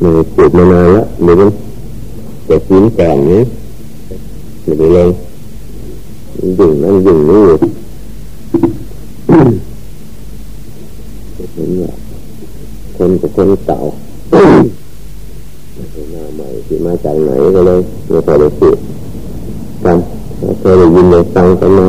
มันจุดมานานแล้วหรือมันจะกินแก่นี้หรือเลยยิ่งนั่นยิ่งนี่เห็นว่าคนกับคนเก่ามาใหม่ที่มาจากไหนก็เลยไม่พอได้พูดกันเคยได้ยินได้ฟังกันมา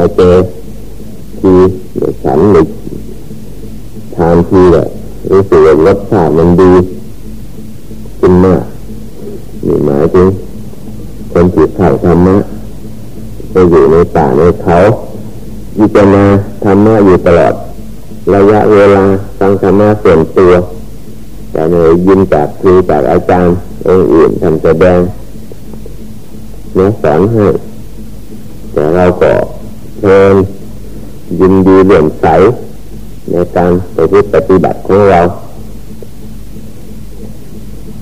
านๆที่ใส่มาเจอทีเดี๋ยวฉันหรือทานทีแหละรู้สึกว่ารสชาติมันดีขึ้นมากนี่หมายถึงคนจิตเข่าธรรมะไปอยู่ในป่าในเขาวิจารณาธรรมะอยู่ตลอด ระยะเวลาฟังธรรมะส่วนตัวแต่ในยินจากครูจากอาจารย์องค์อื่นทำแสดงเนื้อสอนให้แต่เราก็ เพลินยินดีเหลื่อมใสในการปฏิบัติของเรา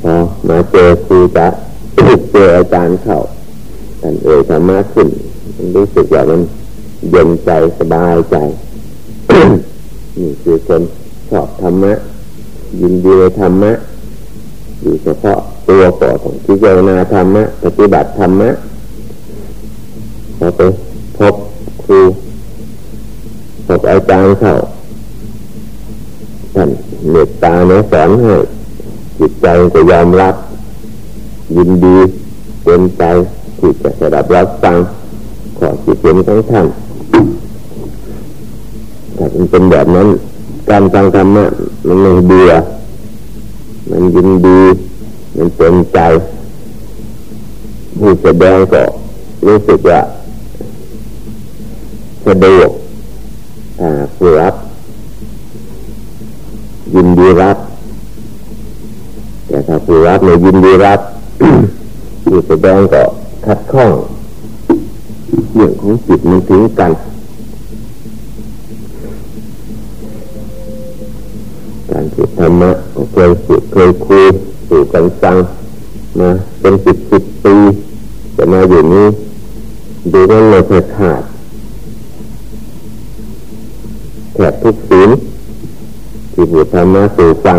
พอมาเจอครูจะเจออาจารย์เข้าท่านเอ่ยธรรมะขึ้นรู้สึกว่ามันเย็นใจสบายใจนี่คือคนชอบธรรมะ ยินดีธรรมะอยู่เฉพาะตัวก่อของพิจารณาธรรมะปฏิบัติธรรมะพอไปพบ ครูพบอาจารย์เข้าท่านเมตตาเนื้อสอนให้จิตใจก็ยอมรับ ยินดีเป็นใจที่จะสดับรับฟังขอจิตเห็นของท่านถ้าเป็นแบบนั้น การฟังธรรมะมันไม่เบื่อมันยินดี มันเป็นใจผู้แสดงก็รู้สึกว่า สะดวกผู้รับ ยินดีรับ แต่ถ้าผู้รับไม่ยินดีรับผู้แสดงก็ขัดข้องเรื่องของจิตมันถึงกันการฝึกธรรมะเคยฝึกเคยคุยสู่กันฟังมาเป็นสิบสิบปีจะมาอยู่นี้ดูว่าเราเคยขาด แทบทุกสิ่งที่ผู้ธรรมะสู่ฟัง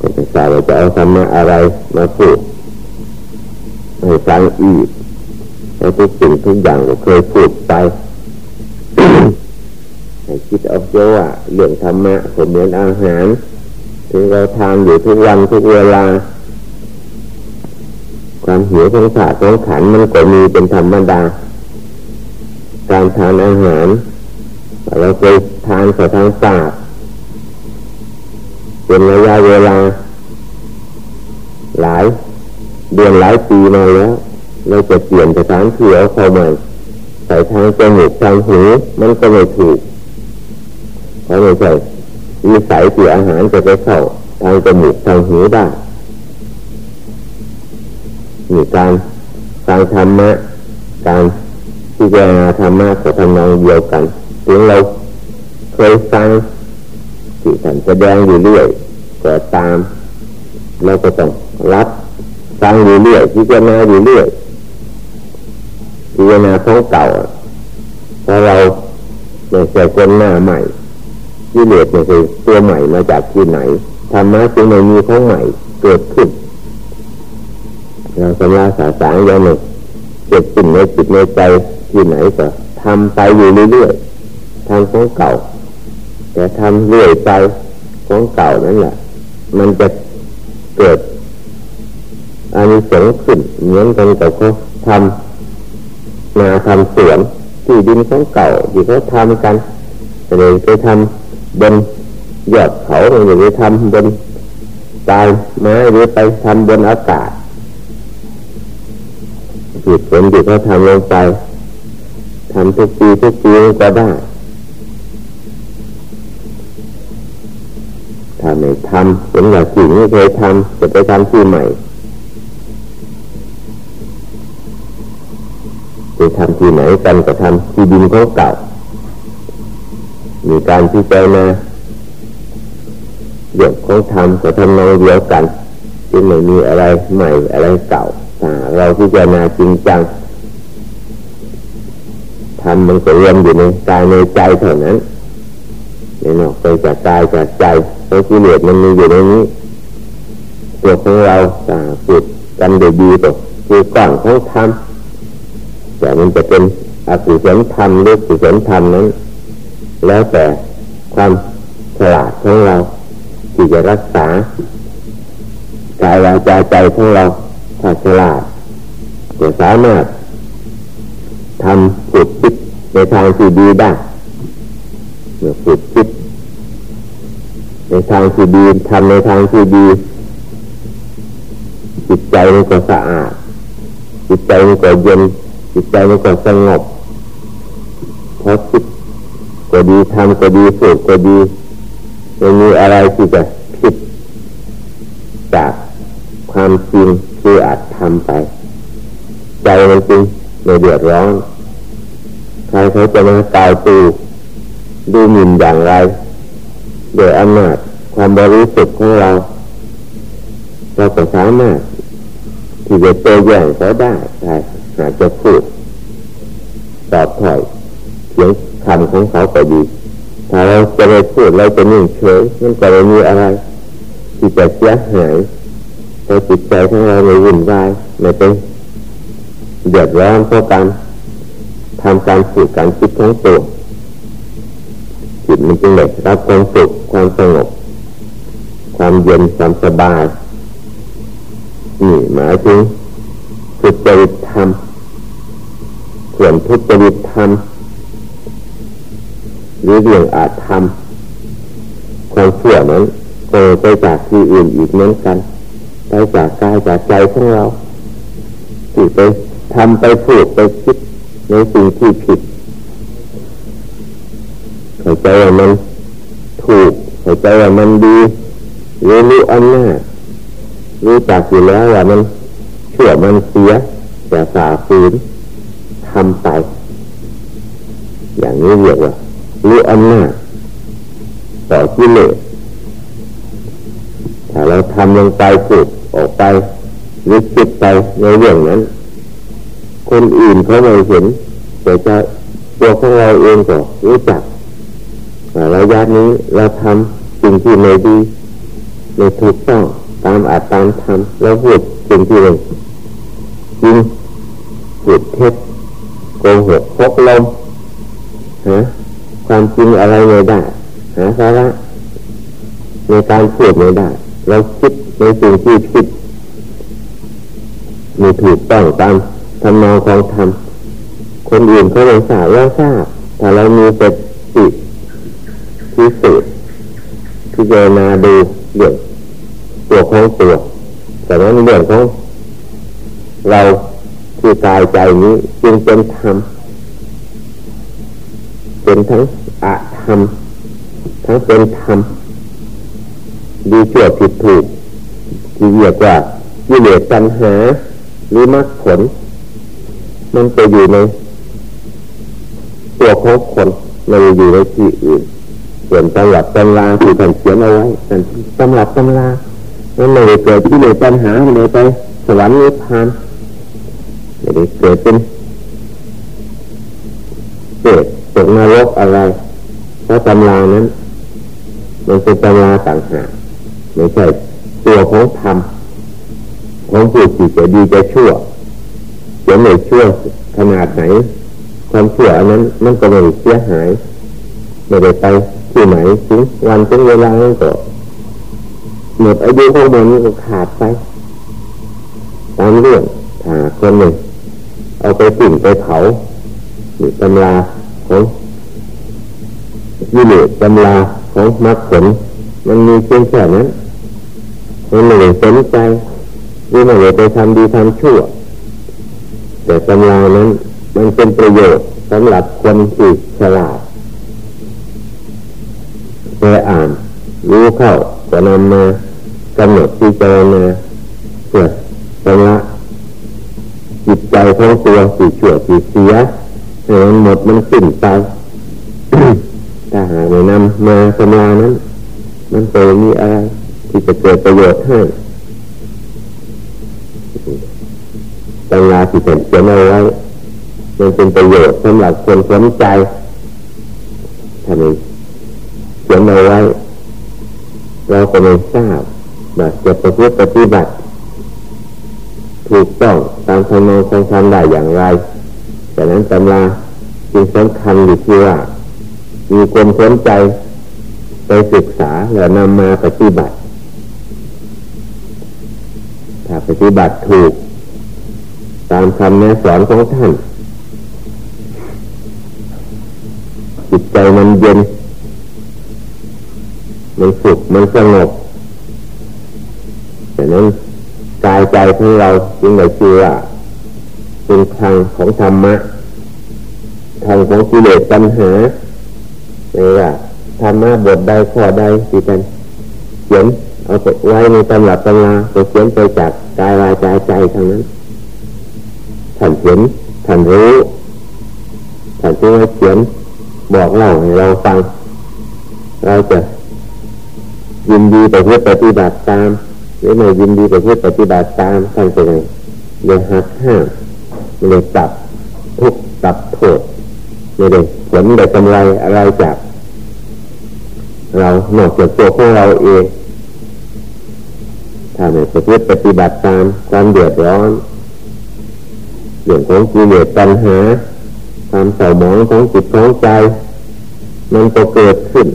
ก็จะทราบว่าจะเอาธรรมะอะไรมาพูดให้ฟังอีกแล้วทุกสิ่งทุกอย่างก็เคยพูดไปให้คิดเอาเยอะว่าเรื่องธรรมะผมเหมือนอาหาร ถึงเราทานอยู่ทุกวันทุกเวลา ความหิวของขาดของขันมันก็มีเป็นธรรมดาการทานอาหาร เราเคยทานกับทางปากเป็นระยะเวลา หลายเดือนหลายปีมาแล้วเราจะเปลี่ยนสถานที่เอาเข้าใหม่ใส่ทางจมูกทางหูมันก็ไม่ถูกเพราะไม่ใช่วิสัยที่อาหารจะไปเข้าทางจมูกทางหูได้มีการการธรรมะการพิจารณาธรรมะกับทำนองเดียวกัน ถึงเราเคยฟังที่ท่านแสดงอยู่เรื่อยก็ตามเราก็ต้องรับฟังอยู่เรื่อยพิจารณาอยู่เรื่อยพิจารณาของเก่าถ้าเราไม่ใช่คนหน้าใหม่ที่เหลือเนี่ยคือตัวใหม่มาจากที่ไหนธรรมะจึงไม่มีของใหม่เกิดขึ้นเราสำราสาสางอย่างหนึ่งเกิดขึ้นในจิตในใจที่ไหนก็ทำไปอยู่เรื่อยๆ ทางของเก่า แต่ทำเรื่อยไปของเก่านั่นแหละมันจะเกิดอันสงขึ้นเหมือนกันกับเขาทำนาทำสวนที่ดินของเก่าที่เขาทำกันเลยไปทำบนยอดเขาหรือไปทำบนตายไม้หรือไปทำบนอากาศจิตผลที่เขาทำลงไปทำทุกปีทุกปีก็ได้ ถ้าไม่ทำเป็นอย่างสิ่งที่เคยทำจะไปทำที่ใหม่จะทำที่ไหนกันก็ทำที่ดินของเก่า มีการพิจารณาเรื่องของธรรมก็ทำนองเดียวกันที่ไม่มีอะไรใหม่อะไรเก่าเราพิจารณาจริงจังทำมันก็รวมอยู่ในกายในใจเท่านั้น ในนอกไปจากกายจากใจเพราะกิเลสมันมีอยู่ในนี้ตัวของเราสาฝึกกันโดยดีตัวคือกล่อนของธรรมแต่มันจะเป็นอกุศลธรรมหรือกุศลธรรมนั้น แล้วแต่ความฉลาดของเรา ที่จะรักษากายวาจาใจของเราถ้าฉลาดก็สามารถทำฝึกคิดในทางที่ดีได้เมื่อฝึกคิด ในทางที่ดีทำในทางที่ดี จิตใจมันก็สะอาด จิตใจมันก็เย็น จิตใจมันก็สงบเพราะคิดก็ดีทำก็ดีฝึกก็ดีไม่มีอะไรที่จะผิดจากความจริงคืออาจทำไป ใจมันจริงไม่เดือดร้อนใครเขาจะมากายตูดูหมิ่นอย่างไร โดยอำนาจความบริสุทธิ์ของเรา เราก็สามารถที่จะเจอแย่งเขาได้ใช่หากจะพูดตอบถอยเสียงคำของเขาก็ดีถ้าเราจะไปพูดเราจะนิ่งเฉยมันก็ไม่มีอะไร ที่จะเสียหายพอจิตใจของเราไม่วุ่นวายไม่เป็นเดือดร้อนเพราะการทำการฝึกการคิดของตัวจิตมันจึงได้รับความสุข ความสงบความเย็นความสบายนี่หมายถึงสุจริตธรรมส่วนทุจริตธรรมหรือเรื่องอาจทำความเชื่อนั้นก็ไปจากที่อื่นอีกเหมือนกันไปจากกายจากใจของเราที่ไปทำไปพูดไปคิดในสิ่งที่ผิดเข้าใจว่ามันถูก เข้าใจว่ามันดีรู้รู้อันหน้ารู้จักอยู่แล้วว่ามันเชั่วมันเสียแต่สาฝืนทำไป อย่างนี้เรียกว่ารู้อันหน้าต่อกิเลสถ้าเราทำลงไปพูดออกไปหรือคิดไปในเรื่องนั้น คนอื่นเขาไม่เห็นแต่จะตัวของเราเองก็รู้จัก ระยะนี้เราทำสิ่งที่ไม่ดีไม่ถูกต้องตามอาจตามทำแล้วพูดสิ่งที่หนึ่งจริงพูดเท็จโกหกพกลมฮะความจริงอะไรไม่ได้หาสาระในการพูดไม่ได้เราคิดในสิ่งที่คิดมีถูกต้องตามทำนองของธรรมคนอื่นเขาไม่ทราบเราทราบแต่เรามีสติ พิสูจน์พิจารณาดูเรื่องตัวของตัวแต่นั้นเรื่องของเราคือกายใจนี้จึงเป็นธรรมเป็นทั้งอะธรรมทั้งเป็นธรรมดีเชื่อผิดถูกที่เรียกว่ากิเลสปัญหาหรือมรรคผล มันจะอยู่ในตัวของคนไม่อยู่ในที่อื่น ส่วนตำรับตำราที่ท่านเขียนเอาไว้ตำรับตำรามันไม่ได้เกิดที่ในปัญหาไม่ได้ไปสวรรค์นิพพานไม่ได้เกิดเป็นเกิดตกนรกอะไรเพราะตำรานั้น มันเป็นตำราต่างหากไม่ใช่ตัวของธรรมของผู้ที่จะดีจะชั่วจะไม่ชั่วขนาดไหน ความชั่วอันนั้นมันก็ไม่เสียหาย ไม่ได้ไป ที่ไหนถึงวันถึงเวลาก็หมดอายุของมันก็ขาดไปตามเรื่องถ้าคนหนึ่งเอาไปสิ่งไปเผาหรือตำราของยิเลสตำราของมรรคผลมันมีเพียงแค่นั้นมันไม่ได้สนใจหรือไม่ได้ไปทำดีทำชั่ว แต่ตำรานั้นมันเป็นประโยชน์สำหรับคนที่ฉลาด ไปอ่านรู้เข้าจะนำมากำหนดที่เจรณาเพื่อชำระจิตใจของตัวสิชั่วสิเสียให้มันหมดมันสิ้นไปถ้าหาในนำมาชำระนั้น มันจะมีอะไรที่จะเกิดประโยชน์ให้ตำราที่เป็นเขียนเอาไว้มันเป็นประโยชน์สำหรับคนสนใจท่าน เขียนเอาไว้เราก็ไม่ทราบว่าจะประพฤติปฏิบัติ ถูกต้องตามคำนองของธรรมได้อย่างไรแต่นั้นตำราจึงสำคัญอยู่ที่ว่า มีคนสนใจไปศึกษาแล้วนำมาปฏิบัติ ถ้าปฏิบัติถูก ตามคำแนะสอนของท่านจิตใจมันเย็น มันสุขมันสงบแต่นั้นกายใจของเราจึงได้ชื่อว่าเป็นทางของธรรมะทางของกิเลสปัญหาเลยว่าธรรมะบทใดข้อใดที่เป็นเขียนเอาไว้ในตำรับตำราเขียนไปจากกายวาจาใจทางนั้นท่านเห็นท่านรู้ท่านจึงเขียนบอกเล่าให้เราฟัง เราจะ ยินดีไปเพื่อปฏิบัติตามหรือไม่ยินดีไปเพื่อปฏิบัติตามท่านเป็นไงเลยหักห้ามไม่ได้ตับทุกตับโทษไม่ได้ผลได้กำไรอะไรจาก เรานอกจากตัวของเราเองถ้าไม่ปฏิปฏิบัติตามความเดือดร้อนเรื่องของกิเลสปัญหา ความเศร้าหมองของจิตของใจ มันก็เกิดขึ้น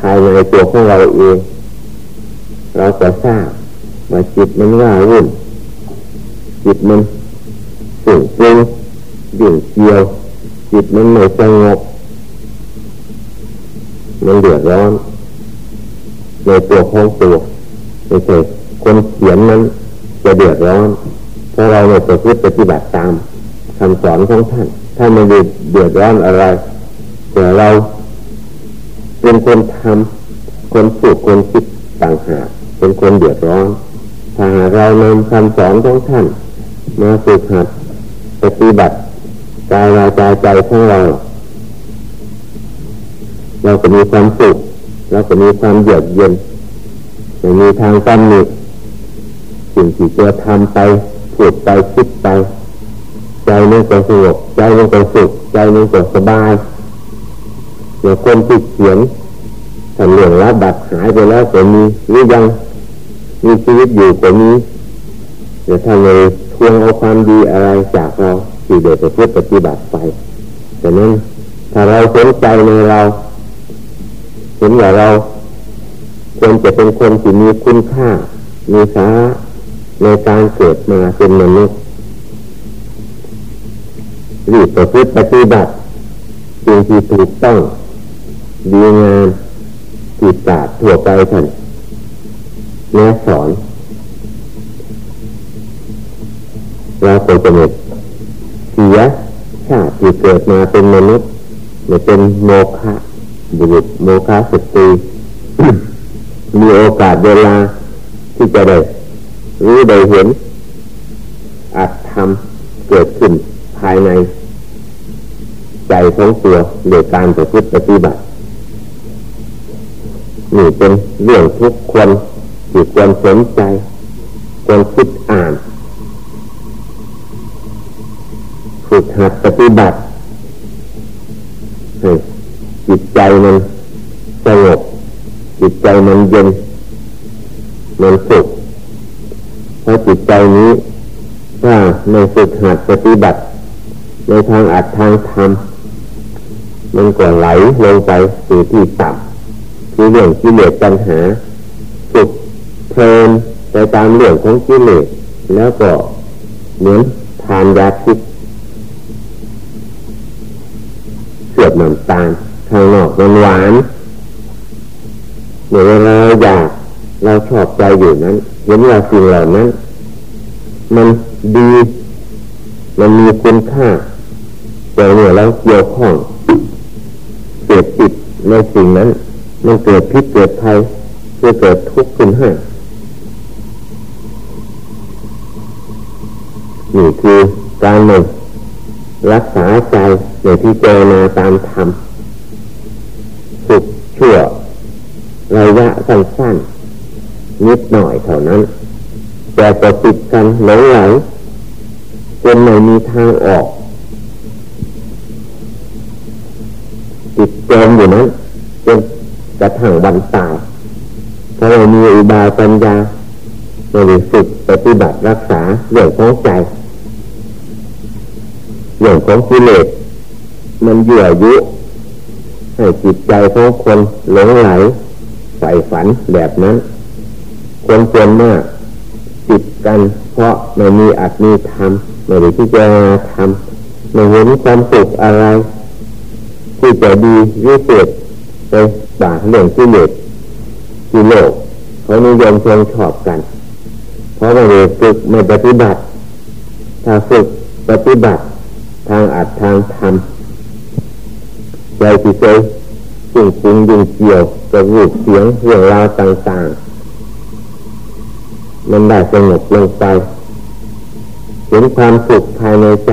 ภายในตัวของเราเอง เราก็ทราบว่าจิตมันว่าวุ่นจิตมันสุ่งปรุงดิ่งเกี่ยว จิตมันไม่สงบมันเดือดร้อน ในตัวของตัวไม่ใช่คนเขียนนั้นจะเดือดร้อนเพราะเราไม่ประพฤติปฏิบัติตามคำสอนของท่านท่าไม่ได้เดือดร้อนอะไรแต่เรา เป็นคนทำคนพูดคนคิดต่างหากเป็นคนเดือดร้อนถ้าเรานำคำสอนของท่าน มาฝึกหัดปฏิบัติกายวาจาใจของเรา เราก็มีความสุขเราก็มีความเยือกเย็นไม่มีทางตำหนิสิ่งที่จะทำไปพูดไปคิดไป ใจนึกก็สงบใจนึกก็สุขใจนึกก็สบาย อย่างคนที่เขียนถ้าเรื่องและดับหายไปแล้วก็มีหรือยังมีชีวิตอยู่ก็มีแต่ถ้าเลยทวงเอาความดีอะไรจากเราที่เดชเพื่อปฏิบัติไปแต่นั้นถ้าเราสนใจในเราเห็นว่าเราควรจะเป็นคนที่มีคุณค่า มีสาในการเกิดมาเป็นมนุษย์รีบประพฤติปฏิบัติสิ่งที่ถูกต้อง ดีงามจิตตาทั่วไปท่านแนะสอนเราไปจะหมดเสียชาติที่เกิดมาเป็นมนุษย์ไม่เป็นโมฆะบุรุษโมฆะสตรีมีโอกาสเวลาที่จะได้รู้ได้เห็นอัตธรรมเกิดขึ้นภายใน ใจของตัวโดยการประพฤติปฏิบัติ นี่เป็นเรื่องทุกคนที่ควรสนใจควรคิดอ่านฝึกหัดปฏิบัติจิตใจมันสงบจิตใจมันเย็นมันสุขเพราะจิตใจนี้ถ้าในฝึกหัดปฏิบัติ ในทางอัดทางธรรมมันก็ไหลลงไปสู่ที่ต่ำ คือเรื่องกิเลสปัญหาสุขเพลินไปตามเรื่องของกิเลสแล้วก็เหมือนทานยาพิษเสือบน้ำตาลทางนอกมันหวานเมื่อเราอยากเราชอบใจอยู่นั้นเห็นว่าสิ่งเหล่านั้น มันดีมันมีคุณค่าแต่เมื่อเราเกี่ยวข้องเกิดติดในสิ่งนั้น มันเกิดพิษเกิดภัยจะเกิดทุกข์ขึ้นให้นี่คือการหนึ่งรักษาใจในที่เจรนาตามธรรมสุขชั่วระยะสั้นๆนิดหน่อยเท่านั้น แต่ก็ติดกันหลงไหลจนไม่มีทางออก ติดจมอยู่นั้น กระทั่งวันตายถ้าเรามีอุบายปัญญาไม่ได้ฝึกปฏิบัติรักษาเรื่องของใจเรื่องของกิเลสมันเยื่อยุให้จิตใจของคนหลงไหลใฝ่ฝันแบบนั้น คนเจนมากจิตกัน เพราะไม่มีอัตมีธรรมไม่ได้ที่จะทำไม่เห็นความสุขอะไร ที่จะดีวิเศษไป บาเรื่องกิเลสที่โลกเขานิยมชมชอบกัน เพราะไม่ได้ฝึกไม่ปฏิบัติ ถ้าฝึกปฏิบัติทางอัดทางทำใจที่ใจจึงปรุงยิ่งเกี่ยวกับรูปเสียงเรื่องราวต่างๆ มันได้สงบลงไปเห็นความสุขภายในใจ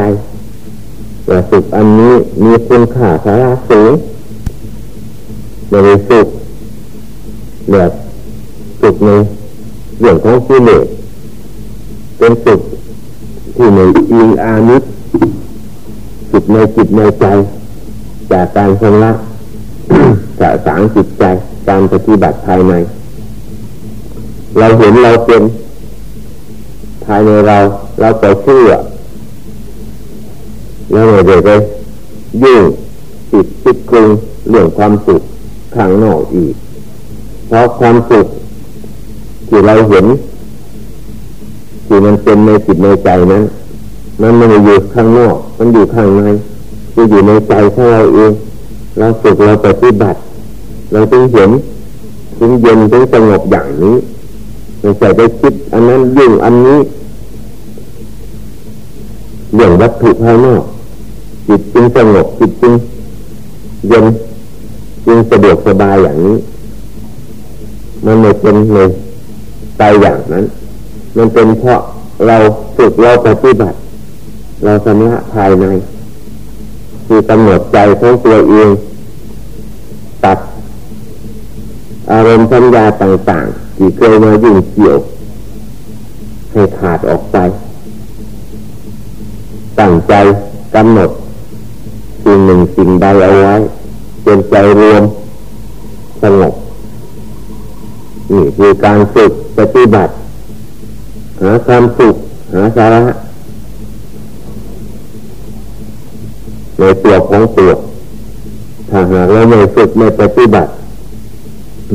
ว่าสุขอันนี้มีคุณค่าสาระสูง ไม่ได้สุขแบบสุขในเรื่องของกิเลสเป็นสุขที่ในอิงอานิจิตในจิตในใจ จากการชำระสะสางจิตใจการปฏิบัติภายใน เราเห็นเราเป็นภายในเราเราก็เชื่อแล้วไม่ได้ไปยุ่งติดติดกรุงเรื่องความสุข ข้างนอกอีก เพราะความสุขที่เราเห็นที่มันเป็นในจิตในใจนั้นมันไม่ได้อยู่ข้างนอก มันอยู่ข้างในคืออยู่ในใจของเราเอง เราฝึกเราปฏิบัติ เราจึงเห็นจึงเย็นจึงสงบอย่างนี้ไม่ใช่ไปคิดอันนั้นยุ่งอันนี้เรื่องวัตถุภายนอกจิตจึงสงบจิตจึงเย็น จึงสะดวกสบายอย่างนี้ มันไม่เป็นเลยไปอย่างนั้น มันเป็นเพราะเราฝึกเราปฏิบัติ เราสำละภายใน คือกำหนดใจของตัวเอง ตัด อารมณ์สัญญาต่างๆ ที่เคยมายุ่งเกี่ยว ให้ขาดออกไปตั้งใจกำหนดสิ่งหนึ่งสิ่งใดเอาไว้ เป็นใจรวมสงบนี่คือการฝึกปฏิบัติ หาความสุขหาสาระในตัวของตัวถ้าหากเราไม่ฝึกไม่ปฏิบัติ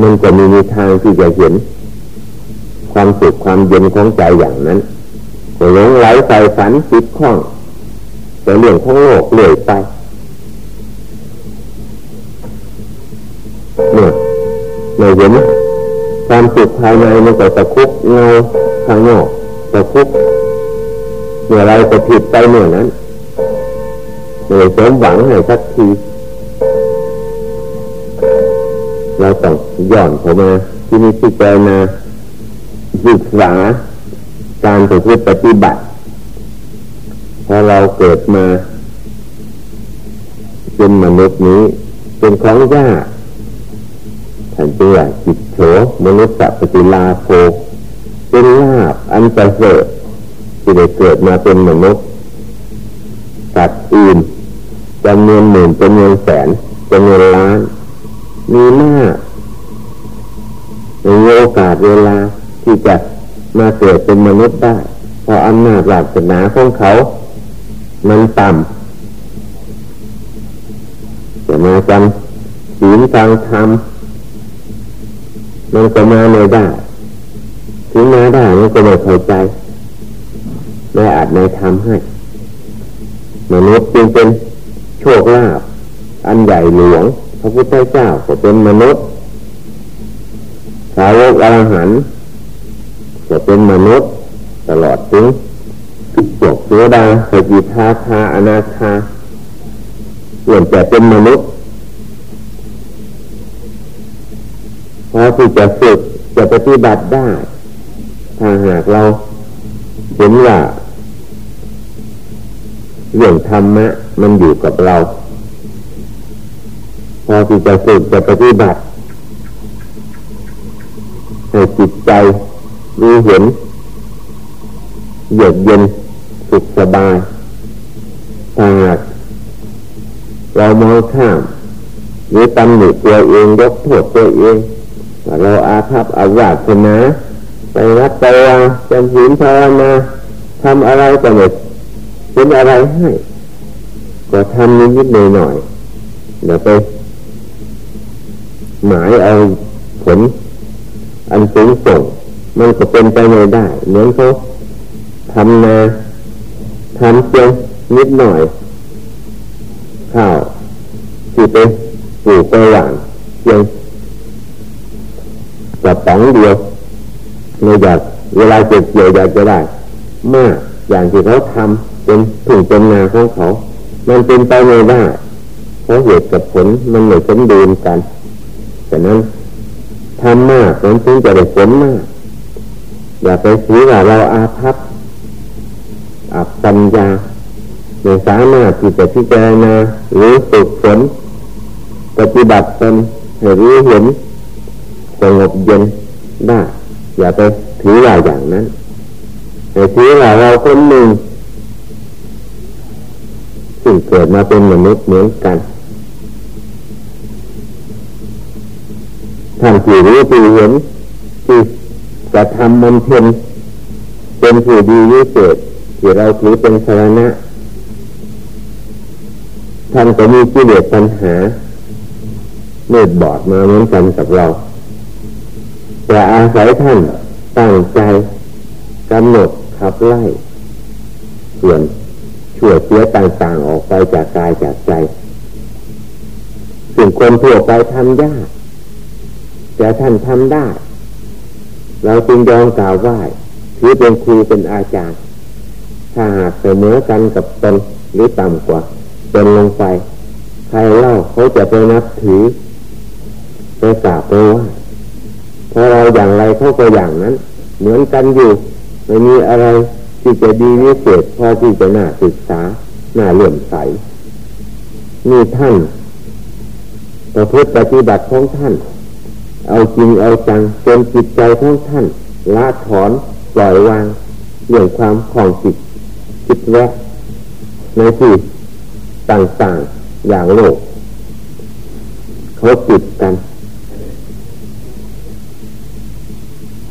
มันจะมีมีทางที่จะเห็น ความสุขความเย็นของใจอย่างนั้นหลงไหลใส่ฝันติดข้องแต่เรื่องของโลกเลื่อยไป เราเห็นความสุขภายในมันก็ตะคุกเงาข้างนอกตะคุกเมื่อไรจะผิดไปเมื่อนั้นเลยสมหวังให้สักทีเราต้องย่อนเข้ามาที่นี่ที่เจนาศึกษาการประพฤติปฏิบัติพอเราเกิดมาเป็นมนุษย์นี้ เป็นของยาก ท่านเจือจิตโฉมนุษย์ปฏิลาโภเป็นลาบอันประเสริฐที่ได้เกิดมาเป็นมนุษย์สัตว์อื่นจำนวนหมื่นจำนวนแสนจำนวนล้าน มีมากในโอกาสเวลาที่จะมาเกิดเป็นมนุษย์ได้เพราะอำนาจหลักศาสนาของเขา มันต่ำจะมาจำศีลฟังธรรม มันก็มาไม่ได้ถึงมาได้มันก็ไม่เข้าใจไม่อาจไม่ทำให้มนุษย์จึงเป็นโชคลาภอันใหญ่หลวงพระพุทธเจ้าก็เป็นมนุษย์สาวกอรหันต์ก็เป็นมนุษย์ตลอดถึงพวกเสือดาสกิทาคาอนาคาส่วนแต่เป็นมนุษย์ พอที่จะฝึกจะปฏิบัติได้ ถ้าหากเราเห็นว่าเรื่องธรรมะมันอยู่กับเรา พอที่จะฝึกจะปฏิบัติให้จิตใจรู้เห็นเยือกเย็นสุขสบายถ้าหากเรามองข้ามหรือตำหนิตัวเองยกโทษตัวเอง เราอาภัพอาวาสนาไปรักไปวจำศีลภาวนาทำอะไรก็ไม่เป็นอะไรให้ก็ทำนิดๆหน่อยเดี๋ยวไป หมายเอาผล อันสูงส่ง มันก็เป็นไปไม่ได้ เหมือนเขาทำนาทำเพียงนิดหน่อยข้าวที่ไปปลูกไปหว่างเพียง กระป๋องเดียวไม่อยากเวลาเก็บเกี่ยวอยากจะได้มากอย่างที่เขาทำเป็นถึงเป็นนาของเขา มันเป็นไปไม่ได้เพราะเหตุกับผลมันไม่สมดุลกันแต่นั้นทำมากมันจึงจะได้ผลมาก อย่าไปถือว่าเราอาภัพอับปัญญาในสามารถที่จะพิจารณาหรือฝึกฝนปฏิบัติตนให้รู้เห็น สงบเย็นได้ อย่าไปถือว่าอย่างนั้นแต่ถือว่าเราคนหนึ่งซึ่งเกิดมาเป็นมนุษย์เหมือนกันท่านที่รู้ที่เห็นที่จะทำมันเพ็นเป็นผู้ดีวิเศษที่เราถือเป็นสาระท่านก็มีกิเลสปัญหาเมืดบอดมาเหมือนกันกับเรา แต่อาศัยท่านตั้งใจกำหนดขับไล่ส่วนชั่วเสียต่างๆออกไปจากกายจากใจสิ่งคนทั่วไปทำยากแต่ท่านทำได้ เราจึงยอมกล่าวไหว้ถือเป็นครูเป็นอาจารย์ ถ้าหากเสมอกันกับตนหรือต่ำกว่าตนลงไป ใครเล่าเขาจะไปนับถือไปกราบไปไหว้ เราอย่างไรเขาก็อย่างนั้น เหมือนกันอยู่ไม่มีอะไรที่จะดีวิเศษพอที่จะน่าศึกษาน่าเลื่อมใสนี่ท่านประพฤติปฏิบัติของท่าน เอาจริงเอาจังจนจิตใจของท่านละถอนปล่อยวางเรื่องความของจิตคิดแวะในที่ต่างๆอย่างโลกเขาจิดกัน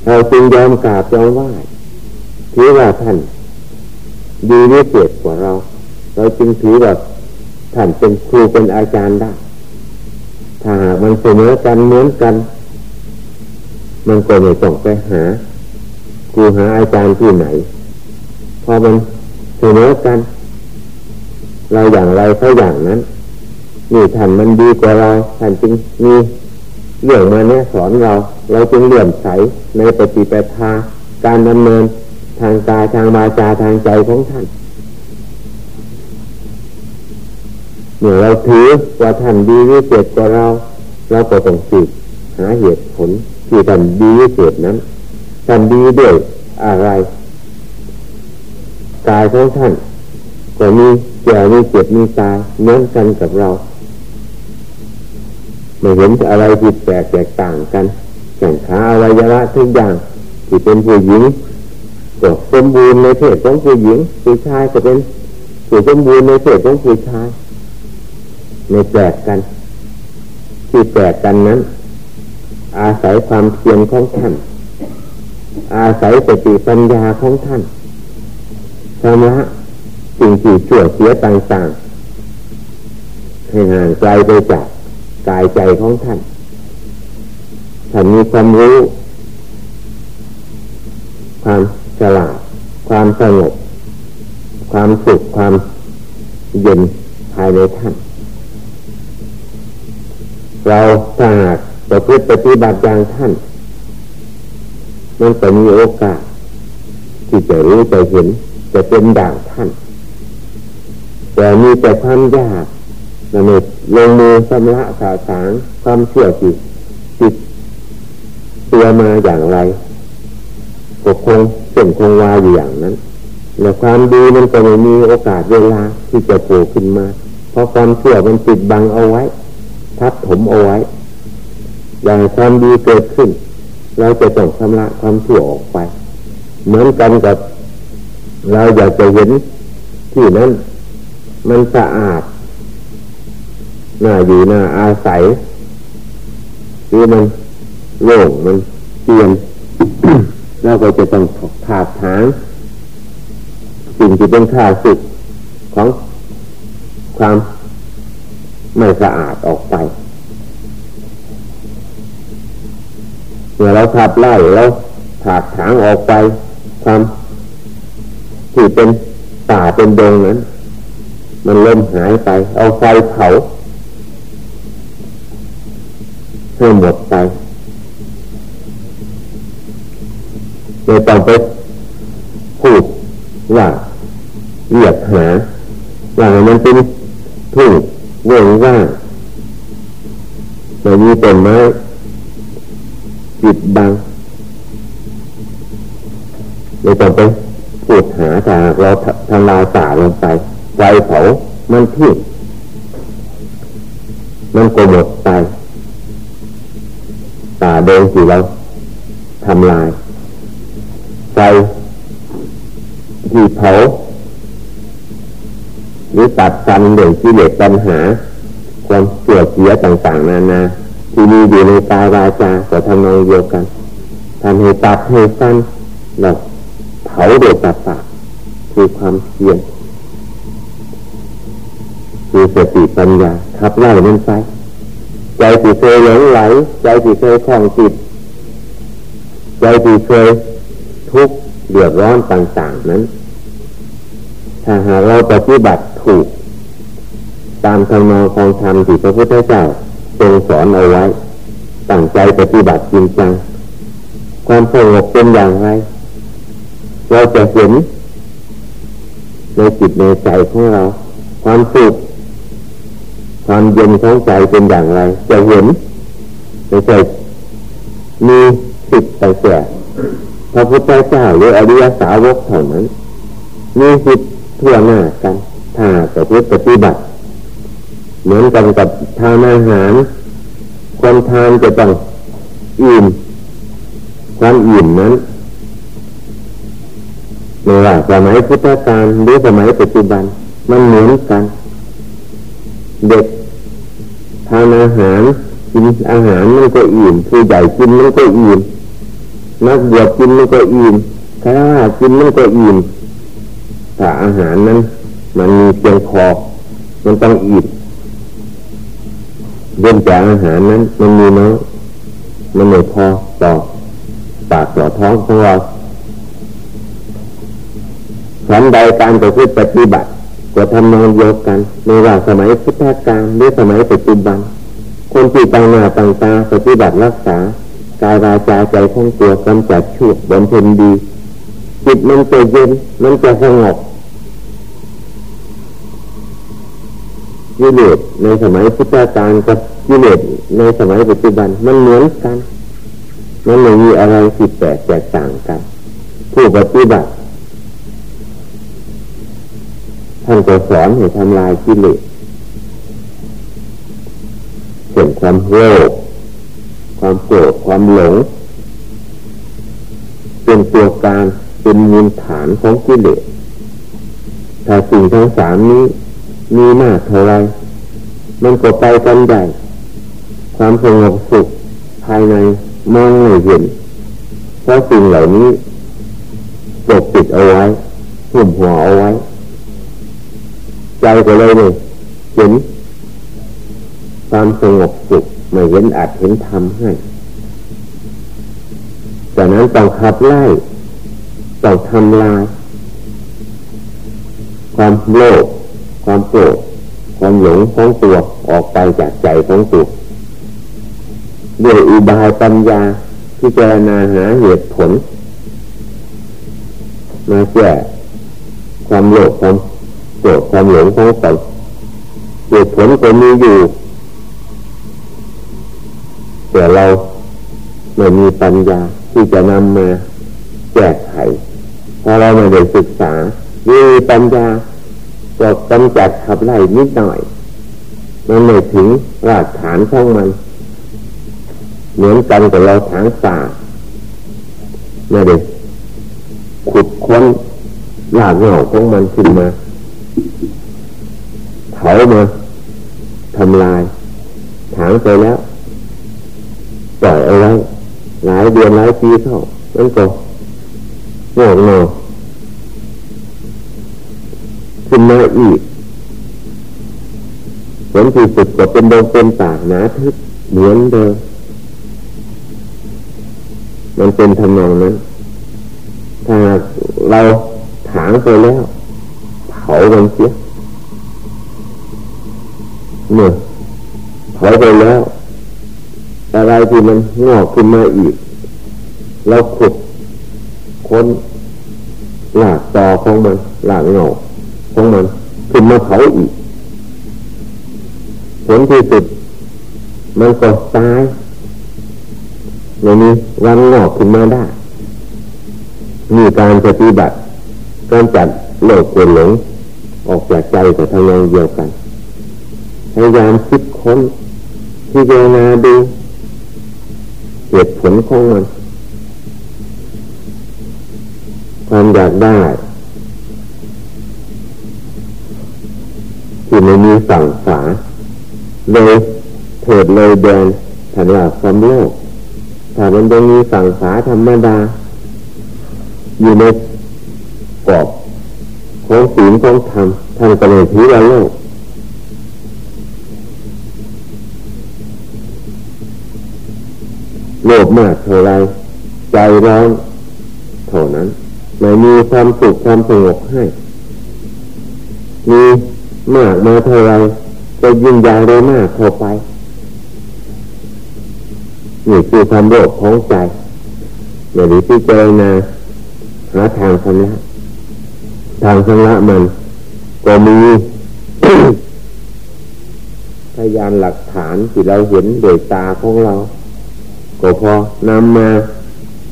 เราจึงยอมกราบยอมไหว้ถือว่าท่านดีวิเศษกว่าเรา เราจึงถือว่าท่านเป็นครูเป็นอาจารย์ได้ ถ้าหากมันเสมอกันเหมือนกัน มันก็ไม่ต้องไปหาครูหาอาจารย์ที่ไหน พอมันเสมอกัน เราอย่างไรเขาอย่างนั้น นี่ท่านมันดีกว่าเรา ท่านจึงมีเรื่องมาเนี่ยสอนเรา เราจึงเลื่อมใสในปฏิปทาการดำเนินทางกายทางวาจาทางใจของท่านเมื่อเราถือว่าท่านดีวิเศษกว่าเราเราก็ต้องสืบหาเหตุผลที่ท่านดีวิเศษนั้นท่านดีด้วยอะไรกายของท่านก็มีแก่มีเจ็บมีตายเหมือนกันกับเรา ไม่เห็นอะไรผิดแปลกแตกต่างกัน แข่งขาอวัยวะทุกอย่างที่เป็นผู้หญิงก็สมบูรณ์ในเพศของผู้หญิง ผู้ชายก็เป็นผู้สมบูรณ์ในเพศของผู้ชายในแปลกกัน ที่แปลกกันนั้น อาศัยความเพียรของท่าน อาศัยสติปัญญาของท่านชำระสิ่งที่ชั่วเสียต่างๆให้ห่างไกลไปจากกายใจของท่าน ท่านมีความรู้ ความฉลาด ความสงบ ความสุข ความเย็นภายในท่าน เราถ้าหากประพฤติปฏิบัติอย่างท่าน มันจะมีโอกาส ที่จะรู้จะเห็น จะเป็นด่างท่าน แต่มีแต่ความยากนะมิลงมือสำละสาสางความเชื่อจิต ตัวมาอย่างไรก็คงเป็นคงวาอยู่อย่างนั้นและความดีมันก็ไม่มีโอกาสเวลาที่จะโผล่ขึ้นมา เพราะความเชื่อมันปิดบังเอาไว้ ทับถมเอาไว้ อย่างความดีเกิดขึ้น เราจะต้องชำระความเชั่วออกไป เหมือนกันกับ เราอยากจะเห็นที่นั้น มันสะอาดน่าอยู่น่าอาศัยที่มัน โล่งมันเปลี่ยนเราก็จะต้องถากถางสิ่งที่เป็นข้าศึกของความไม่สะอาดออกไปเมื่อเราขับไล่แล้วถากถางออกไปความที่เป็นป่าเป็นดงนั้น มันเริ่มหายไป เอาไฟเผาให้หมดไป เลยต้องไปพูดว่าเรียกหาว่ามันเป็นทุ่งเวงว่างมันมีต้นไม้ปิดบังเลยต้องไปพูดหาจากเราทำลายป่าลงไปไฟเผามันทิ้งมันก็หมดไปป่าเดินที่เราทำลาย ฟที่เผาหรือตัดฟันเรื่องที่เหลือปัญหา ความเสื่อเสียต่างๆนานาที่มีอยู่ในกายวาจาก็ทำนองเดียวกันทำให้ตัดให้ฟันเราเผาโดยตัดปากคือความเพียรคือสติปัญญาขับไล่มันไปใจที่เคยหลงไหล ใจที่เคยคล้องจิตใจที่เคย ทุกข์เดือดร้อนต่างๆนั้น ถ้าหากเราปฏิบัติถูก ตามธรรมของธรรมที่พระพุทธเจ้าทรงสอนเอาไว้ตั้งใจปฏิบัติจริงจัง ความสงบเป็นอย่างไร เราจะเห็นในจิตในใจของเรา ความสุขความเย็นของใจเป็นอย่างไร จะเห็นในใจมีสิทธิ์ต่แก่ พระพุทธเจ้าหรืออริยสาวกเท่านั้นมีสิทธิ์ทั่วหน้ากันถ้าแต่พฤติปฏิบัติ เหมือนกันกับทานอาหาร คนทานจะต้องอิ่มความอิ่มนั้นไม่ว่าสมัยพุทธกาลหรือสมัยปัจจุบัน มันเหมือนกัน เด็กทานอาหารกินอาหารมันก็อิ่มคือใหญ่กินมันก็อิ่ม นักบวชกินมันก็อิ่มข้ากินมันก็อิ่มถ้าอาหารนั้น มันมีเพียงพอมันต้องอิ่มเรื่องจากอาหารนั้น มันมีน้อยมันไม่พอต่อปากต่อท้องของเราฉันใดการประพฤติปฏิบัติก็ทำนองเดียวกันไม่ว่าสมัยพุทธกาลหรือสมัยปัจจุบัน คนที่ต่างหน้าต่างตาปฏิบัติรักษา กายวาจาใจของตัวกำจัดชั่วบำเพ็ญดี จิตมันจะเย็นมันจะสงบกิเลสในสมัยพุทธกาลกับกิเลสในสมัยปัจจุบันมันเหมือนกัน มันไม่มีอะไรผิดแปลกแตกต่างกัน ผู้ปฏิบัติท่านก็สอนให้ทำลายกิเลสเห็นความโลภ ความโกรธความหลง เป็นตัวการเป็นมูลฐานของกิเลสถ้าสิ่งทั้งสามนี้มีมากเท่าไรมันก็ไปกันใหญ่ความสงบสุขภายในมองไม่เห็นเพราะสิ่งเหล่านี้ปกปิดเอาไว้หุ่มหัวเอาไว้ ใจก็เลยเนี่ยเห็นความสงบสุข ไม่เห็นอาจเห็นธรรมให้จากนั้นต้องขับไล่ต้องทำลาย ความโลภความโกรธความหลงของตัวออกไปจากใจของตัวด้วยอุบายปัญญาที่เจรณาหาเหตุผลมาแก้ความโลภความโกรธความหลงของตนเหตุผลก็มีอยู่ แต่เราไม่มีปัญญาที่จะนำมาแก้ไขพอเราไม่ได้ศึกษามีปัญญาก็กำจัดขับไล่นิดหน่อย มันไม่ถึงรากฐานของมัน เหมือนกันกับเราถางป่าไม่ได้ขุดค้นหลากเหงาของมันขึ้นมาเผามาทำลายถางไปแล้ว ปล่อยเอาไว้หลายเดือนหลายปีเท่ามันก็งอกงอขึ้นมาอีกผลที่สุดก็เป็นดงเป็นป่าหนาทึบเหมือนเดิมมันเป็นทำนองนั้นถ้าเราถางไปแล้วเผามันเสียเนี่ยเผาไปแล้ว อะไรที่มันงอกขึ้นมาอีก เราขุดค้นหลากต่อของมันหลากเงาของมันขึ้นมาเผาอีก ผลที่สุด มันก็ตายอย่างนี้วันงอกขึ้นมาได้มีการปฏิบัติการจัดโลกเกหลงออกจากใจแต่ทางนองเดียวกันพยายามคิดค้นพิจารณาดู เหตุผลของมันความอยากได้ที่ไม่มีสั่งฝาเลยเถิดเลยเดินถันว่าความโลภถ้ามันยังมีสั่งฝาธรรมดา อยู่ในกรอบของศีลของธรรมท่านก็เลยถือว่าโลภ ลภมากเท่าไรใจร้อนเท่านั้นไม่มีความสุขความสงบให้ มีมากมาเท่าไรจะยิ่งใหญ่ได้มากเข้าไปนี่คือความโลภของใจอย่างนี้ที่เจอนาหาทางชำระทางชำระมันก็มีพยานหลักฐานที่เราเห็นโดยตาของเรา ก็พอนำมา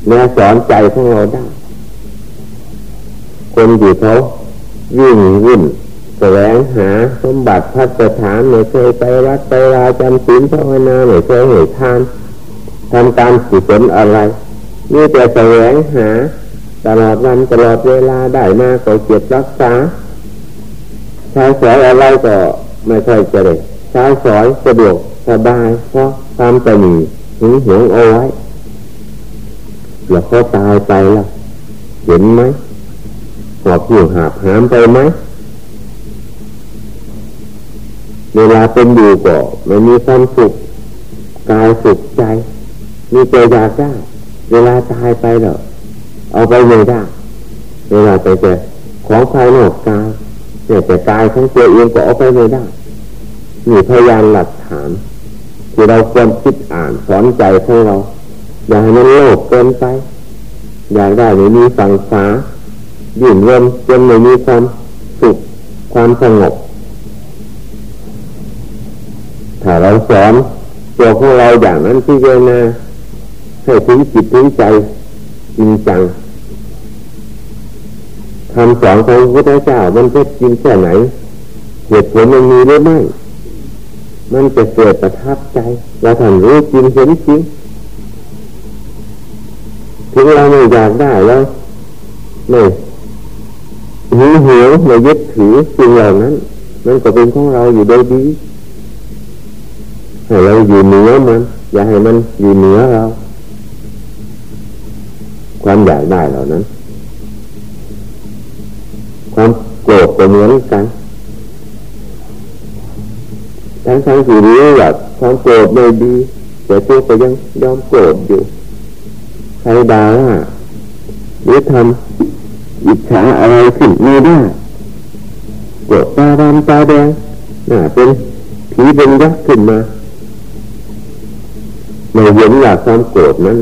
แนะสอนใจของเราได้ คนที่เขาวิ่งวุ่นแสวงหาสมบัติพัฒฐานไม่เคยไปวัดไปลาจำศีลภาวนาไม่เคยเหตุทานทำการสุศลอะไรนี่แต่แสวงหา ตลอดวันตลอดเวลาได้มาก็เก็บรักษาใช้สอยอะไรก็ไม่ค่อยจะได้ใช้สอยสะดวกสบายเพราะความตนี หึงหวงเอาไว้แล้วเขาตายไปล่ะ เห็นไหมหอบหิวหาบหามไปไหมเวลาเป็นอยู่ก็ไม่มีความสุขกายสุขใจ มีใจอยากได้เวลาตายไปแล้วเอาไปไม่ได้เวลาไปเจอของภายนอกกายแต่กายของตัวเองก็เอาไปไม่ได้มีพยานหลักฐาน ที่เราควรคิดอ่านสอนใจของเรา อย่าให้มันโลภเกินไป อยากได้ไม่มีฝั่งฟ้ายิ่งเงินจนไม่มีความสุขความสงบถ้าเราสอนตัวของเราอย่างนั้นที่เจนาให้ถึงจิตถึงใจจริงจังคำสอนของพระพุทธเจ้ามันจะจริงแค่ไหนเหตุผลมันมีหรือไม่ มันจะเกิดประทับใจเราท่านรู้จริงเห็นจริงถึงเราไม่อยากได้แล้วไม่หิวหิวไม่ยึดถือสิ่งเหล่านั้นมันก็เป็นของเราอยู่โดยดีให้เราอยู่เหนือมัน อย่าให้มันอยู่เหนือเรา ความอยากได้เหล่านั้น ความโกรธก็เหมือนกัน ทั้งทั้งที่รู้ว่าความโกรธไม่ดี แต่ตัวก็ยังยอมโกรธอยู่ ใครด่าว่าหรือทำอิจฉาอะไรขึ้นไมีได้โกรธตาดำตาแดงน่าเป็นผีเป็นยักษ์ขึ้นมาในเห็นว่าความโกรธนั้น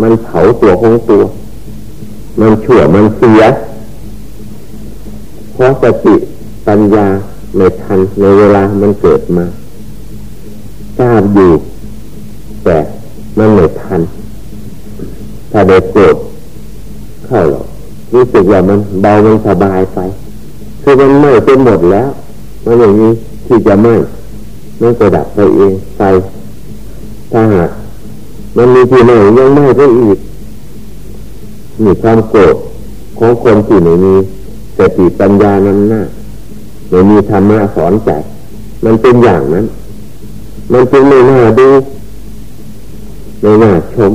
มันเผาตัวของตัว มันชั่วมันเสียเพราะสติปัญญา ในทันในเวลามันเกิดมาทราบอยู่ แต่มันไม่ทัน ถ้าได้โกรธเข้าหรอกรู้สึกว่ามันเบามันสบายไปคือมันไหม้เป็นหมดแล้วมันอย่างนี้ที่จะไหม้มันก็ดับไปเองไปถ้าหากมันมีที่ไหนยังไหม้ไปอีกมีความโกรธของคนที่ไหนมีสติปัญญานั้นหน้า ไม่มีธรรมะสอนใจ มันเป็นอย่างนั้น มันเป็นไม่น่าดูไม่น่าชม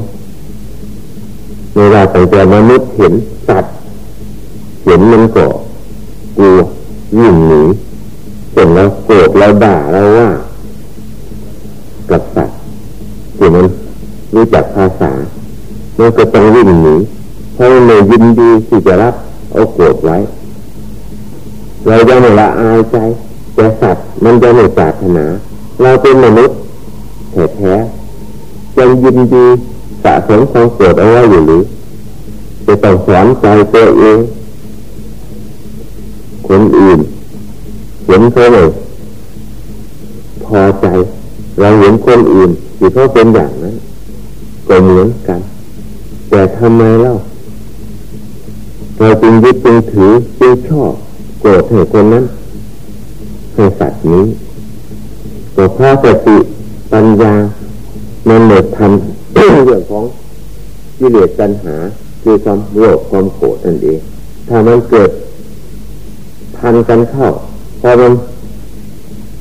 ในเวลาตั้งแต่มนุษย์เห็นสัตว์เห็นมันก็กลัววิ่งหนีเห็นแล้วโกรธแล้วด่าเราว่ากับสัตว์ที่มันรู้จักภาษามันก็ต้องวิ่งหนีเพราะมันไม่ยินดีที่จะรับเอาโกรธไว้ เราจะไม่ละอายใจแต่สัตว์มันจะไม่ปรารถนา เราเป็นมนุษย์แท้ๆยังยินดีสะสมความโกรธเอาไว้อยู่หรือจะต้องสอนใจตัวเองคนอื่นเห็นเขาเลยพอใจ เราเห็นคนอื่นที่เขาเป็นอย่างนั้นก็เหมือนกัน แต่ทำไมเล่าเราจึงยึดจึงถือจึงชอบ รธให้คนนั้นให้สัตว์นี้ก็เพราะสติปัญญามันหมดทำเรื่องของกิเลสปัญหา คือความโลภความโกรธนั่นเอง ถ้ามันเกิดทันกันเข้าพอมัน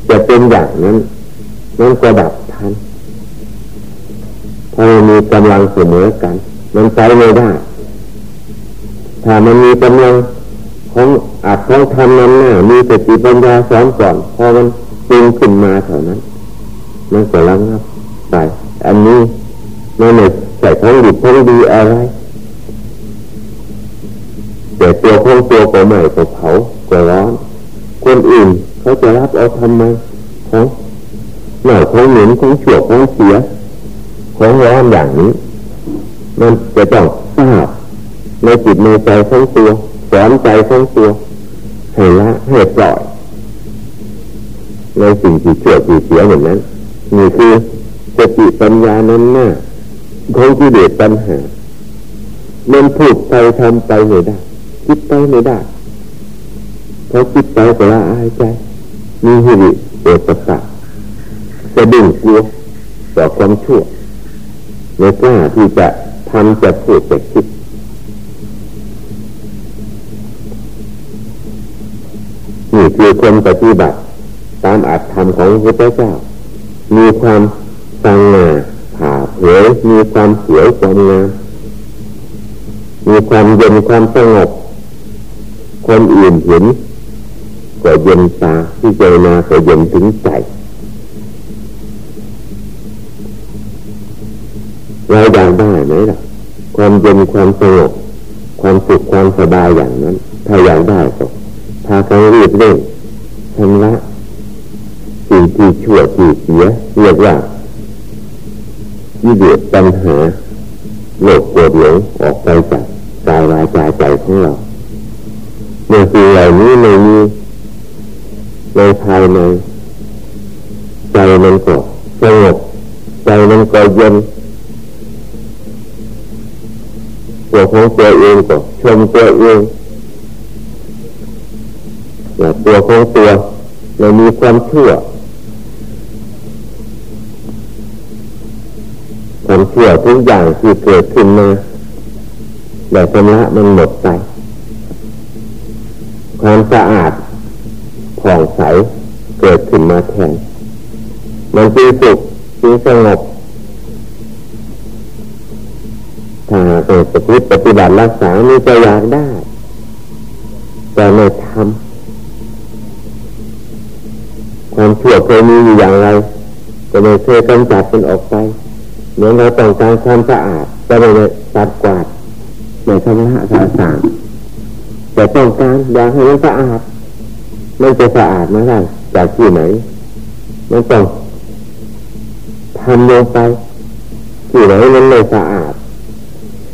จะเป็นอย่างนั้นมันก็ดับทันพอมีกำลังเสมอกัน มันใช้ไม่ได้ ถ้ามันมีกำลังของ อาจของทำนั้นหน้ามีสติปัญญาสอนก่อนพอมันปรุงขึ้นมาเท่านั้น มันก็ลังครับไปอันนี้ไม่ใช่ใส่องดีของดีอะไร แต่ตัวของตัวก็ใหม่ก็เผาก็ร้อนคนอื่นเขาจะรับเอาทำไมของหน่อยของเหม็นของเฉื่อยของเสีย ของร้อนอย่างนี้ มันจะต้องทราบในจิตในใจของตัวสอนใจของตัว ให้ละให้ปล่อย ในสิ่งที่เฉื่อยที่เสียเหมือนนั้นนี่คือสติปัญญานั้นหน้าของที่เดือดปัญหามันพูดไปทำไปไม่ได้ คิดไปไม่ได้เพราะคิดไปแต่ละอายใจ มีหิริเอตสะจะดึงกลัวต่อความชั่วในกล้าที่จะทำจะพูดจะคิด นี่คือคนปฏิบัติ ตามอัตธรรมของพระเจ้า มีความสงงาผ่าเผยมีความเสียวความงามมีความเย็นความสงบคนอื่นเห็นก็เย็นตาที่เจนาก็เย็นถึงใจเราอยากได้ไหมล่ะ ความเย็นความสงบความสุขความสบายอย่างนั้น ถ้าอยากได้ก็ พากันรีบเร่งชำระสิ่งที่ชั่วที่เสียเรียกว่าที่เดือดปัญหาโลกโกรธหลงออกไปจากกายวาจาใจของเราเมื่อสิ่งเหล่านี้ไม่มีในภายในใจมันก็สงบใจมันก็เย็นตัวของตัวเองก็ชมตัวเอง ตัวของตัวเรามีความเชื่อความเชื่อทุกอย่างที่เกิดขึ้นมาแต่ชำระมันหมดไป ความสะอาดผ่องใสเกิดขึ้นมาแทนมันจึงสุขจึงสงบถ้าเกิดปฏิบัติรักษามีจะอยากได้ แต่ไม่ทำ ความชั่วเคยมีอยู่อย่างไรก็จะไม่เคยกำจัดมันออกไปเหมือนเราต้องการความสะอาดจะไม่ตัดกวาดไม่ทำละสะอาดแต่ต้องการอยากให้มันสะอาดมันจะสะอาดไม่ได้จากที่ไหนมันต้องทำลงไปที่ไหนมันไม่สะอาด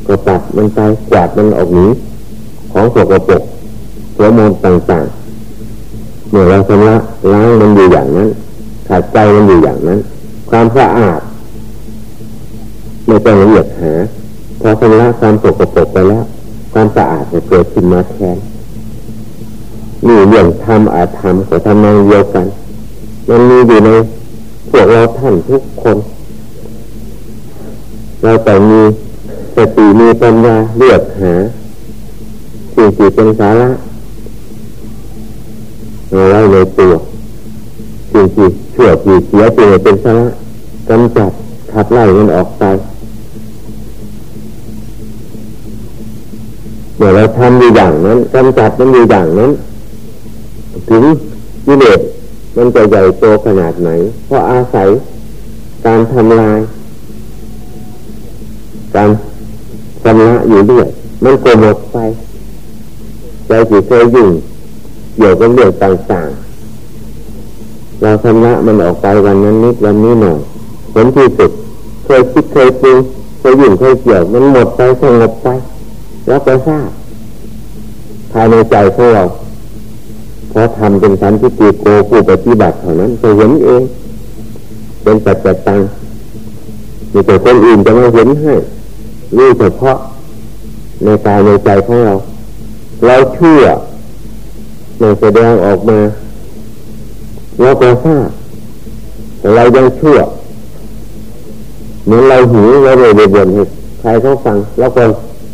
ก็ตัดมันไปกวาดมันออกหนีของสกปรกหัวมลต่างๆ เมื่อเราชำระล้างมันอยู่อย่างนั้นขัดใจมันอยู่อย่างนั้น ความสะอาดไม่ต้องละเอียดหาพอชำระความสกปรกไปแล้ว ความสะอาดจะเกิดขึ้นมาแทนนี่เรื่องทำอาธรรมกับทำนองเดียวกัน มันมีอยู่ในพวกเราท่านทุกคน เราแต่มีสติมีปัญญาเลือกหาสิ่งที่เป็นสาระ เอาไว้ในตัวสิ่งที่ชั่วที่เสียสิ่งที่เป็นสาระกำจัดขับไล่มันออกไปเมื่อเราทำอยู่อย่างนั้นกำจัดมันอยู่อย่างนั้น ถึงกิเลสมันจะใหญ่โตขนาดไหน เพราะอาศัยการทำลาย การชำระอยู่เรื่อยมันโกหมดไปใจจิตเคยยุ่ง เกี่ยวกับเรื่องต่างๆเราชำระมันออกไปวันนั้นนิดวันนี้หน่อยผลที่สุดเคยคิดเคยปรุงเคยยุ่งเคยเกี่ยวมันหมดไปสงบไป แล้วก็ทราบภายในใจของเราเพราะทำเป็นสันทิฏฐิโกผู้ปฏิบัติเท่านั้นจะเห็นเอง เป็นปัจจตังมีแต่คนอื่นจะมาเห็นให้รู้เฉพาะในกายในใจของเรา เราเชื่อ ในแสดงออกมาเราก็ทราบแต่เรายังเชื่อเหมือนเราหิวเราเลยเบียนให้ใครเขาฟังเราก็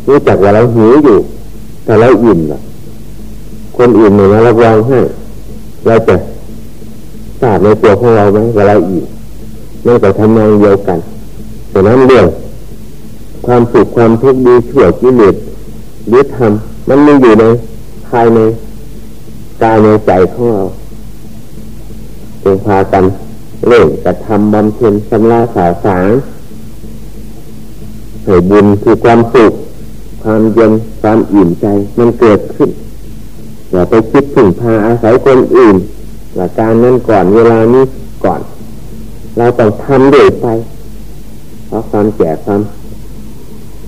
รู้จักว่าเราหิวอยู่ แต่เราอิ่มละคนอื่นหนึ่งเราวางให้เราจะทราบในตัวของเราไหมว่าเราอิ่มไม่แต่ทำงานเดียวกันแต่นั้นเรื่องความสุขความทุกข์ดีชั่วกิเลสหรือธรรมมันมีอยู่ในภายใน กายในใจของเราเป็นพากันเล่นกระทำบำเพ็ญชำระสาสางให้บุญคือความสุขความเย็นความอิ่มใจมันเกิดขึ้นอย่าไปคิดถึงพาอาศัยคนอื่นหลักการนั้นก่อนเวลานี้ก่อน เราต้องทำเด้วยไป เพราะความแก่ความ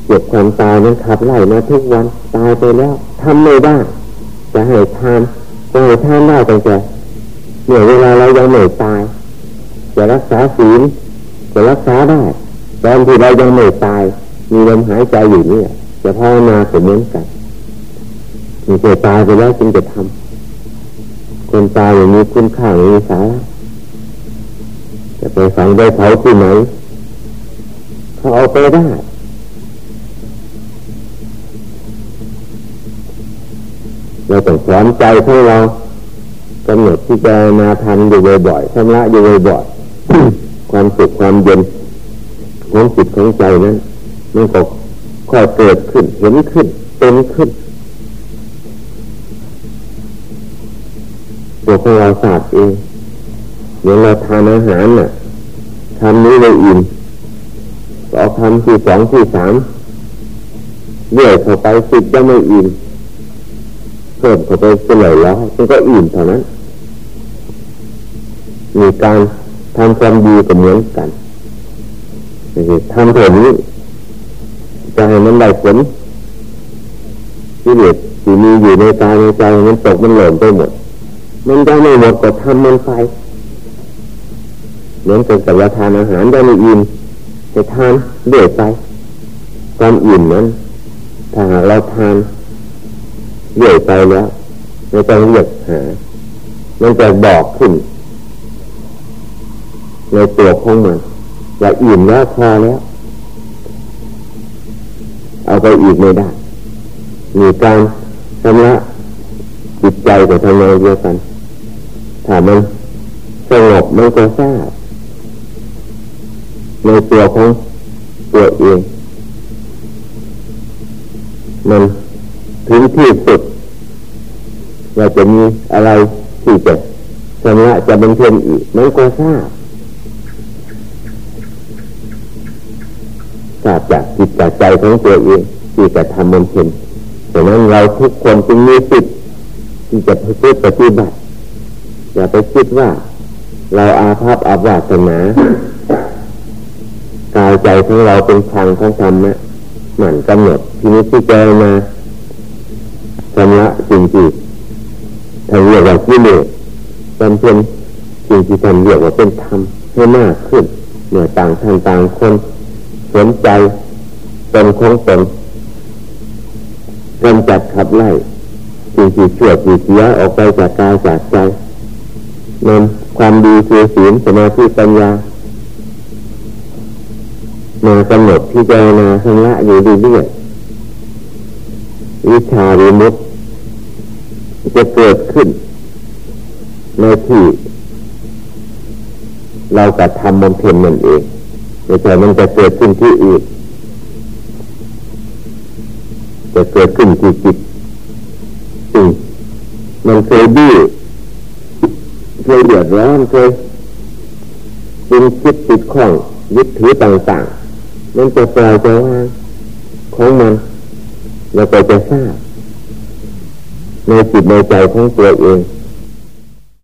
เจ็บความตายนั้นขับไล่มาทุกวันตายไปแล้วทำไม่ได้จะให้ทาน ก็ให้ทานได้แต่แเมื่อเวลาเรายังไม่อยตายจะรักษาศีลจะรักษาได้ตอนที่เรายังไม่อยตาย มีลมหายใจอยู่นี่จะภาวนาเหมือนกันมีแต่ตายไปแล้วจึงจะทำคนตายอย่างนี้คุณค่าไม่มีสาระจะไปฝังได้เผาที่ไหนเขาเอาไปได้ เราต้องสอนใจของเรากำหนดที่จะมาทำอยู่บ่อยๆชำระอยู่บ่อยๆความสุขความเย็นของจิตของใจนั้นมันก็ค่อยเกิดขึ้นเห็นขึ้นเป็นขึ้นตัวของเราทราบเองเมือเราทานอาหารน่ะทำนี้เลยอิ่มก็ทำที่สองที่สามเรื่อยเข้าไปสิบยังไม่อิ่ม เพิ่มเข้าไปเป็นหลายร้อยมันก็อิ่มเท่านั้น มีการทำความดีก็เหมือนกันทำเท่านี้จะให้มันได้ผลที่เหลือที่มีอยู่ในกายในใจมันตกมันหล่นไปหมด มันยังไม่หมดก็ทำมันไปเหมือนกับเราทานอาหารได้ไม่อิ่มจะทานเรื่อยไปความอิ่มนั้นถ้าหากเราทาน เรื่อยไปแล้วไม่ต้องเรียกหามันจะบอกขึ้น ในตัวของมันว่าอิ่มแล้วพอแล้ว เอาไปอีกไม่ได้ มีการชำระจิตใจกับทางานเดียวกันถ้ามันสงบมันก็ทราบในตัวของตัวเอง มัน ถึงที่สุดเราจะมีอะไรที่จะชำระจะเป็นเพ็ญอีกมันก็ทราบทราบจากจิตจากใจของตัวเองที่จะทำมันเพ็นดังนั้นเราทุกคนจึงมีสิทธิ์ที่จะพูดปฏิบัติอย่าไปคิดว่า เราอาภัพอาบาสนากายใจของเราเป็นทางของธรรมะหมั่นกำหนดที่นี้ที่เจมา ชำระจริงๆทางเรียกว่ากิเลสเป็นเพียงสิ่งที่ทำเรียกว่าเป็นธรรมให้มากขึ้นเมื่อต่างท่านต่างคนสนใจเป็นของตนกำจัดขับไล่สิ่งที่ชั่วที่เสียออกไปจากกายจากใจนำความดีคือศีลสมาธิปัญญามากำหนดที่เจนาชำระอยู่ดีเรื่อย วิชาวิมุตจะเกิดขึ้น ในที่เรากระทำมันเพ็ญนั่นเองไม่ใช่มันจะเกิดขึ้นที่อื่นจะเกิดขึ้นที่จิตสิ่งมันเคยดื้อเคยเดือดร้อนเคยเป็นคิดติดข้องยึดถือต่างๆ มันจะปล่อยจะวางของมัน เราก็จะทราบในจิตในใจของตัวเอง